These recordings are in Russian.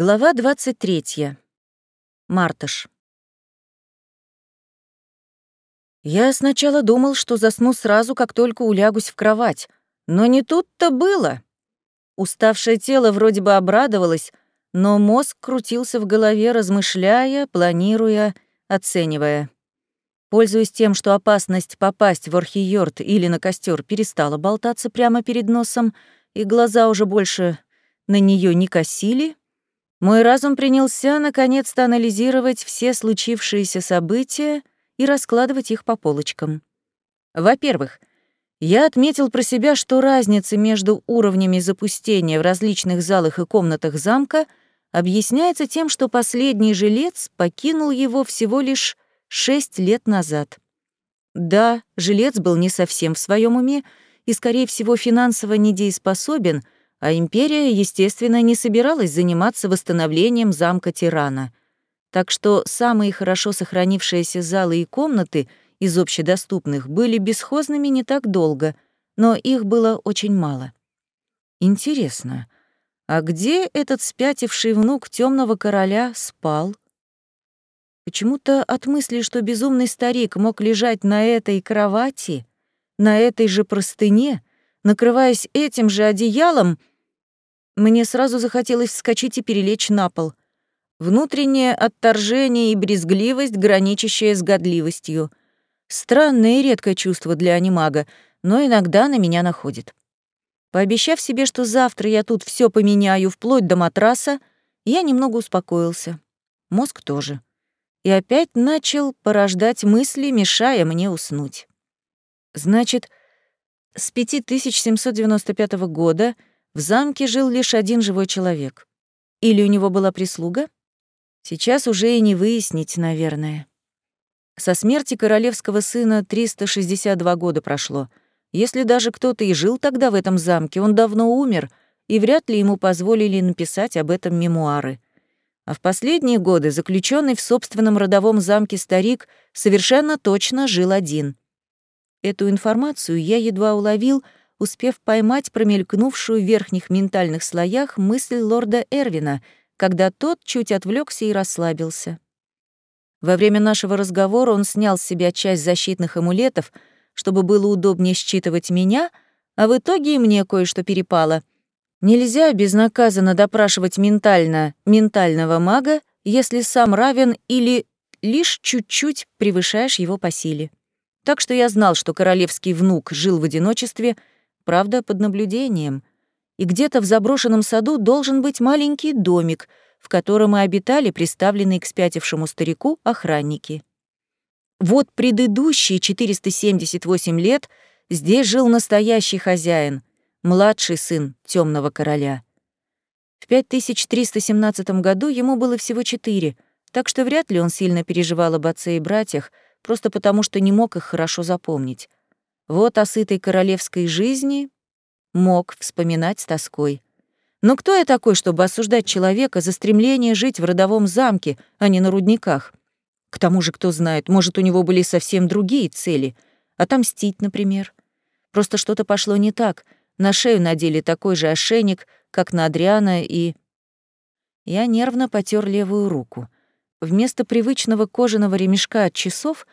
Глава 23. Мартыш. Я сначала думал, что засну сразу, как только улягусь в кровать, но не тут-то было. Уставшее тело вроде бы обрадовалось, но мозг крутился в голове, размышляя, планируя, оценивая. Пользуясь тем, что опасность попасть в Орхиёрт или на костер перестала болтаться прямо перед носом, и глаза уже больше на нее не косили, мой разум принялся наконец-то анализировать все случившиеся события и раскладывать их по полочкам. Во-первых, я отметил про себя, что разница между уровнями запустения в различных залах и комнатах замка объясняется тем, что последний жилец покинул его всего лишь шесть лет назад. Да, жилец был не совсем в своем уме и, скорее всего, финансово недееспособен, а империя, естественно, не собиралась заниматься восстановлением замка Тирана. Так что самые хорошо сохранившиеся залы и комнаты из общедоступных были бесхозными не так долго, но их было очень мало. Интересно, а где этот спятивший внук темного короля спал? Почему-то от мысли, что безумный старик мог лежать на этой кровати, на этой же простыне, накрываясь этим же одеялом, мне сразу захотелось вскочить и перелечь на пол. Внутреннее отторжение и брезгливость, граничащая с годливостью. Странное и редкое чувство для анимага, но иногда на меня находит. Пообещав себе, что завтра я тут все поменяю вплоть до матраса, я немного успокоился. Мозг тоже и опять начал порождать мысли, мешая мне уснуть. Значит, с 5795 года в замке жил лишь один живой человек. Или у него была прислуга? Сейчас уже и не выяснить, наверное. Со смерти королевского сына 362 года прошло. Если даже кто-то и жил тогда в этом замке, он давно умер, и вряд ли ему позволили написать об этом мемуары — а в последние годы заключенный в собственном родовом замке старик совершенно точно жил один. Эту информацию я едва уловил, успев поймать промелькнувшую в верхних ментальных слоях мысль лорда Эрвина, когда тот чуть отвлекся и расслабился. Во время нашего разговора он снял с себя часть защитных амулетов, чтобы было удобнее считывать меня, а в итоге и мне кое-что перепало — Нельзя безнаказанно допрашивать ментально ментального мага, если сам равен или лишь чуть-чуть превышаешь его по силе. Так что я знал, что королевский внук жил в одиночестве, правда, под наблюдением. И где-то в заброшенном саду должен быть маленький домик, в котором и обитали приставленные к спятившему старику охранники. Вот предыдущие 478 лет здесь жил настоящий хозяин — младший сын темного короля. В 5317 году ему было всего четыре, так что вряд ли он сильно переживал об отце и братьях, просто потому что не мог их хорошо запомнить. Вот о сытой королевской жизни мог вспоминать с тоской. Но кто я такой, чтобы осуждать человека за стремление жить в родовом замке, а не на рудниках? К тому же, кто знает, может, у него были совсем другие цели. Отомстить, например. Просто что-то пошло не так — на шею надели такой же ошейник, как на Адриана, и... Я нервно потер левую руку. Вместо привычного кожаного ремешка от часов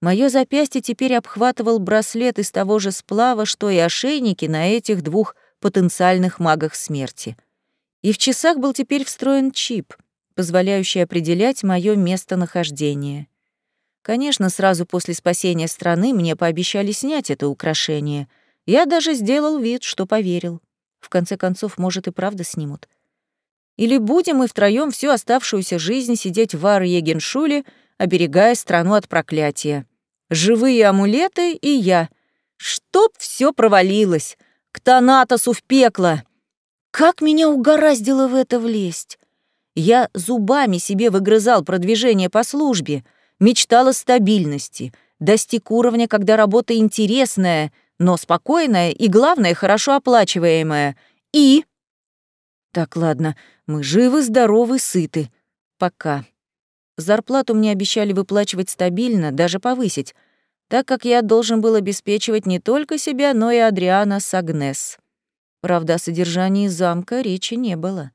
мое запястье теперь обхватывал браслет из того же сплава, что и ошейники на этих двух потенциальных магах смерти. И в часах был теперь встроен чип, позволяющий определять мое местонахождение. Конечно, сразу после спасения страны мне пообещали снять это украшение — я даже сделал вид, что поверил. В конце концов, может, и правда снимут. Или будем мы втроём всю оставшуюся жизнь сидеть в Ар-Егеншуле, оберегая страну от проклятия. Живые амулеты и я. Чтоб все провалилось! К Танатосу в пекло! Как меня угораздило в это влезть! Я зубами себе выгрызал продвижение по службе, мечтал о стабильности, достиг уровня, когда работа интересная — но спокойная и, главное, хорошо оплачиваемая. И... Так, ладно, мы живы, здоровы, сыты. Пока. Зарплату мне обещали выплачивать стабильно, даже повысить, так как я должен был обеспечивать не только себя, но и Адриана с Агнес. Правда, о содержании замка речи не было.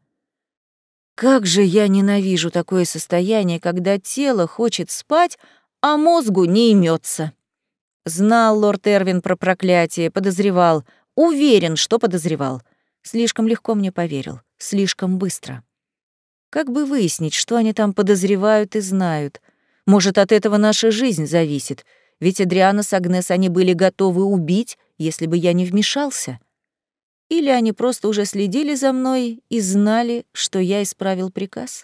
Как же я ненавижу такое состояние, когда тело хочет спать, а мозгу не имется. Знал лорд Эрвин про проклятие, подозревал, уверен, что подозревал. Слишком легко мне поверил, слишком быстро. Как бы выяснить, что они там подозревают и знают? Может, от этого наша жизнь зависит, ведь Адриана с Агнес они были готовы убить, если бы я не вмешался. Или они просто уже следили за мной и знали, что я исправил приказ?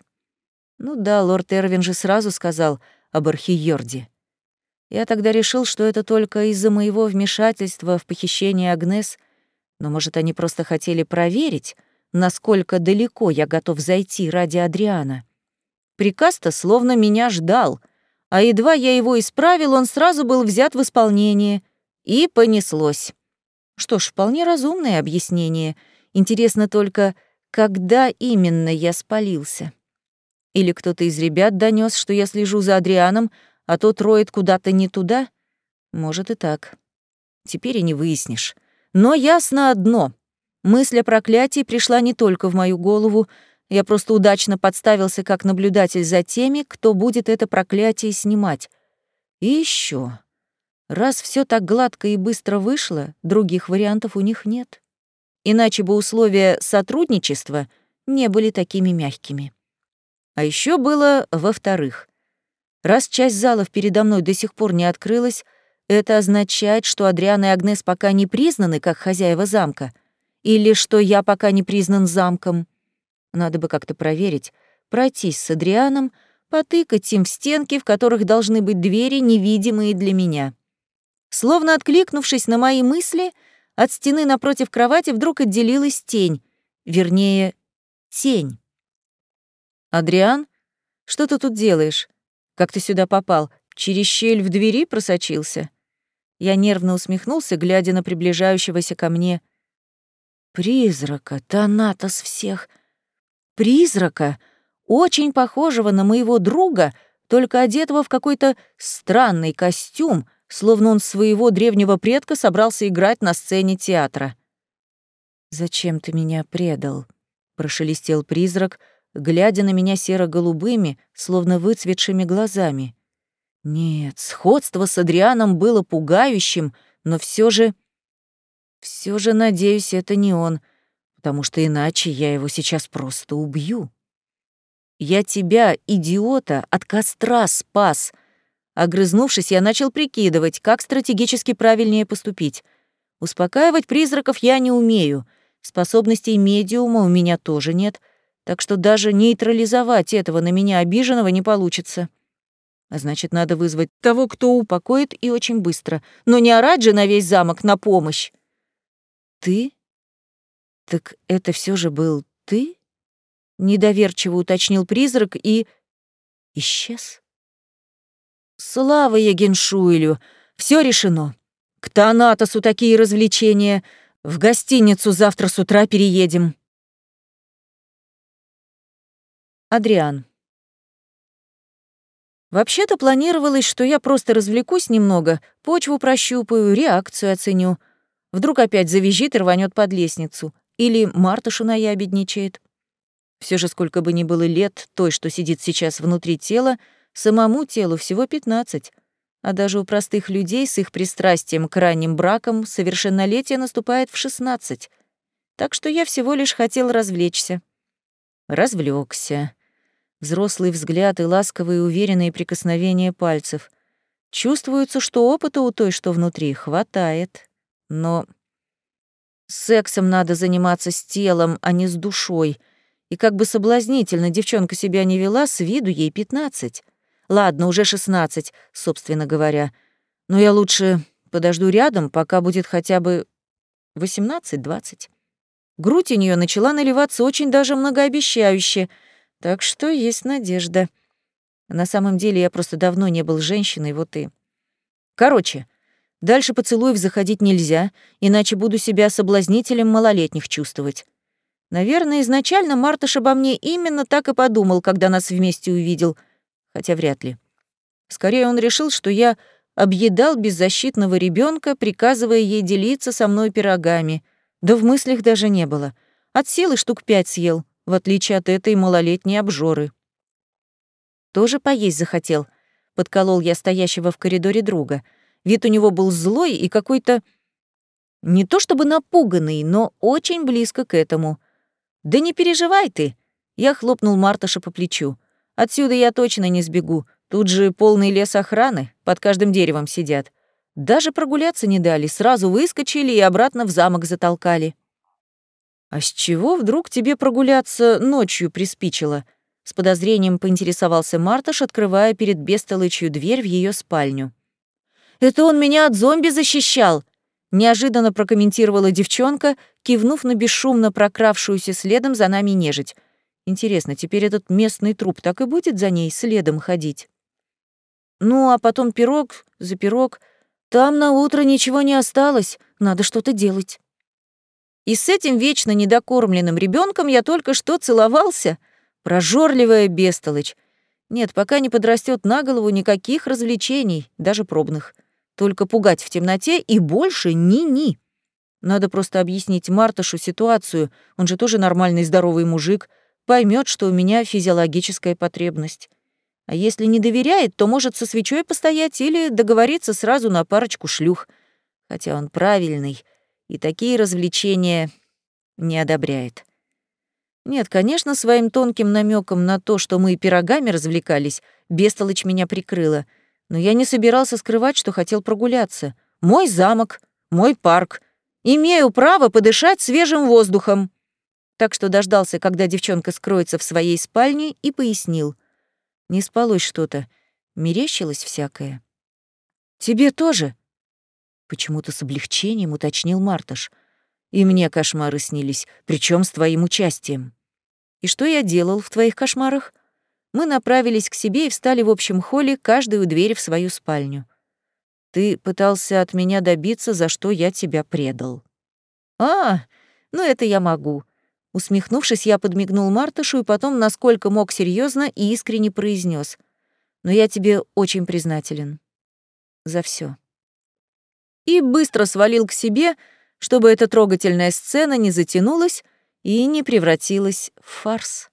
Ну да, лорд Эрвин же сразу сказал об Архиорде. Я тогда решил, что это только из-за моего вмешательства в похищение Агнес, но, может, они просто хотели проверить, насколько далеко я готов зайти ради Адриана. Приказ-то словно меня ждал, а едва я его исправил, он сразу был взят в исполнение, и понеслось. Что ж, вполне разумное объяснение. Интересно только, когда именно я спалился. Или кто-то из ребят донес, что я слежу за Адрианом, а тот роет куда-то не туда? Может и так. Теперь и не выяснишь. Но ясно одно. Мысль о проклятии пришла не только в мою голову, я просто удачно подставился как наблюдатель за теми, кто будет это проклятие снимать. И еще. Раз все так гладко и быстро вышло, других вариантов у них нет. Иначе бы условия сотрудничества не были такими мягкими. А еще было во-вторых. Раз часть залов передо мной до сих пор не открылась, это означает, что Адриан и Агнес пока не признаны как хозяева замка, или что я пока не признан замком. Надо бы как-то проверить, пройтись с Адрианом, потыкать им в стенки, в которых должны быть двери, невидимые для меня. Словно откликнувшись на мои мысли, от стены напротив кровати вдруг отделилась тень, вернее, тень. «Адриан, что ты тут делаешь? Как ты сюда попал? Через щель в двери просочился?» Я нервно усмехнулся, глядя на приближающегося ко мне. «Призрака, Танатос всех! Призрака, очень похожего на моего друга, только одетого в какой-то странный костюм, словно он своего древнего предка собрался играть на сцене театра. «Зачем ты меня предал?» — прошелестел призрак, глядя на меня серо-голубыми, словно выцветшими глазами. Нет, сходство с Адрианом было пугающим, но все же... все же, надеюсь, это не он, потому что иначе я его сейчас просто убью. Я тебя, идиота, от костра спас, Огрызнувшись, я начал прикидывать, как стратегически правильнее поступить. Успокаивать призраков я не умею, способностей медиума у меня тоже нет, так что даже нейтрализовать этого на меня обиженного не получится. А значит, надо вызвать того, кто упокоит, и очень быстро. Но не орать же на весь замок на помощь. Ты? Так это все же был ты? Недоверчиво уточнил призрак и... исчез. Слава Егеншуэлю! Все решено. К Танатосу такие развлечения. В гостиницу завтра с утра переедем. Адриан. Вообще-то планировалось, что я просто развлекусь немного, почву прощупаю, реакцию оценю. Вдруг опять завизжит и рванет под лестницу. Или Мартышу наябедничает. Все же, сколько бы ни было лет той, что сидит сейчас внутри тела, Самому телу всего 15, а даже у простых людей с их пристрастием к ранним бракам совершеннолетие наступает в 16. Так что я всего лишь хотел развлечься. Развлекся. Взрослый взгляд и ласковые уверенные прикосновения пальцев. Чувствуется, что опыта у той, что внутри, хватает. Но сексом надо заниматься с телом, а не с душой. И как бы соблазнительно девчонка себя не вела, с виду ей пятнадцать. Ладно, уже шестнадцать, собственно говоря. Но я лучше подожду рядом, пока будет хотя бы восемнадцать-двадцать. Грудь у нее начала наливаться очень даже многообещающе, так что есть надежда. На самом деле я просто давно не был женщиной, вот и... Короче, дальше поцелуев заходить нельзя, иначе буду себя соблазнителем малолетних чувствовать. Наверное, изначально Мартыш обо мне именно так и подумал, когда нас вместе увидел — хотя вряд ли. Скорее он решил, что я объедал беззащитного ребенка, приказывая ей делиться со мной пирогами. Да в мыслях даже не было. От силы штук пять съел, в отличие от этой малолетней обжоры. «Тоже поесть захотел», — подколол я стоящего в коридоре друга. Вид у него был злой и какой-то... Не то чтобы напуганный, но очень близко к этому. «Да не переживай ты!» Я хлопнул Марташа по плечу. «Отсюда я точно не сбегу. Тут же полный лес охраны, под каждым деревом сидят. Даже прогуляться не дали, сразу выскочили и обратно в замок затолкали». «А с чего вдруг тебе прогуляться ночью приспичило?» С подозрением поинтересовался Марташ, открывая перед бестолычью дверь в ее спальню. «Это он меня от зомби защищал!» Неожиданно прокомментировала девчонка, кивнув на бесшумно прокравшуюся следом за нами нежить. Интересно, теперь этот местный труп так и будет за ней следом ходить? Ну, а потом пирог за пирог. Там на утро ничего не осталось, надо что-то делать. И с этим вечно недокормленным ребенком я только что целовался — Прожорливая бестолочь. Нет, пока не подрастет на голову никаких развлечений, даже пробных. Только пугать в темноте и больше ни-ни. Надо просто объяснить Марташу ситуацию, он же тоже нормальный здоровый мужик, поймет, что у меня физиологическая потребность. А если не доверяет, то может со свечой постоять или договориться сразу на парочку шлюх. Хотя он правильный и такие развлечения не одобряет. Нет, конечно, своим тонким намеком на то, что мы пирогами развлекались, бестолочь меня прикрыла. Но я не собирался скрывать, что хотел прогуляться. Мой замок, мой парк. Имею право подышать свежим воздухом. Так что дождался, когда девчонка скроется в своей спальне, и пояснил. Не спалось что-то. Мерещилось всякое. «Тебе тоже?» Почему-то с облегчением уточнил Марташ. И мне кошмары снились, причем с твоим участием. И что я делал в твоих кошмарах? Мы направились к себе и встали в общем холле, каждый у двери в свою спальню. Ты пытался от меня добиться, за что я тебя предал. А, ну это я могу. Усмехнувшись, я подмигнул Мартышу и потом, насколько мог серьезно и искренне произнес: "Но я тебе очень признателен за все. И быстро свалил к себе, чтобы эта трогательная сцена не затянулась и не превратилась в фарс.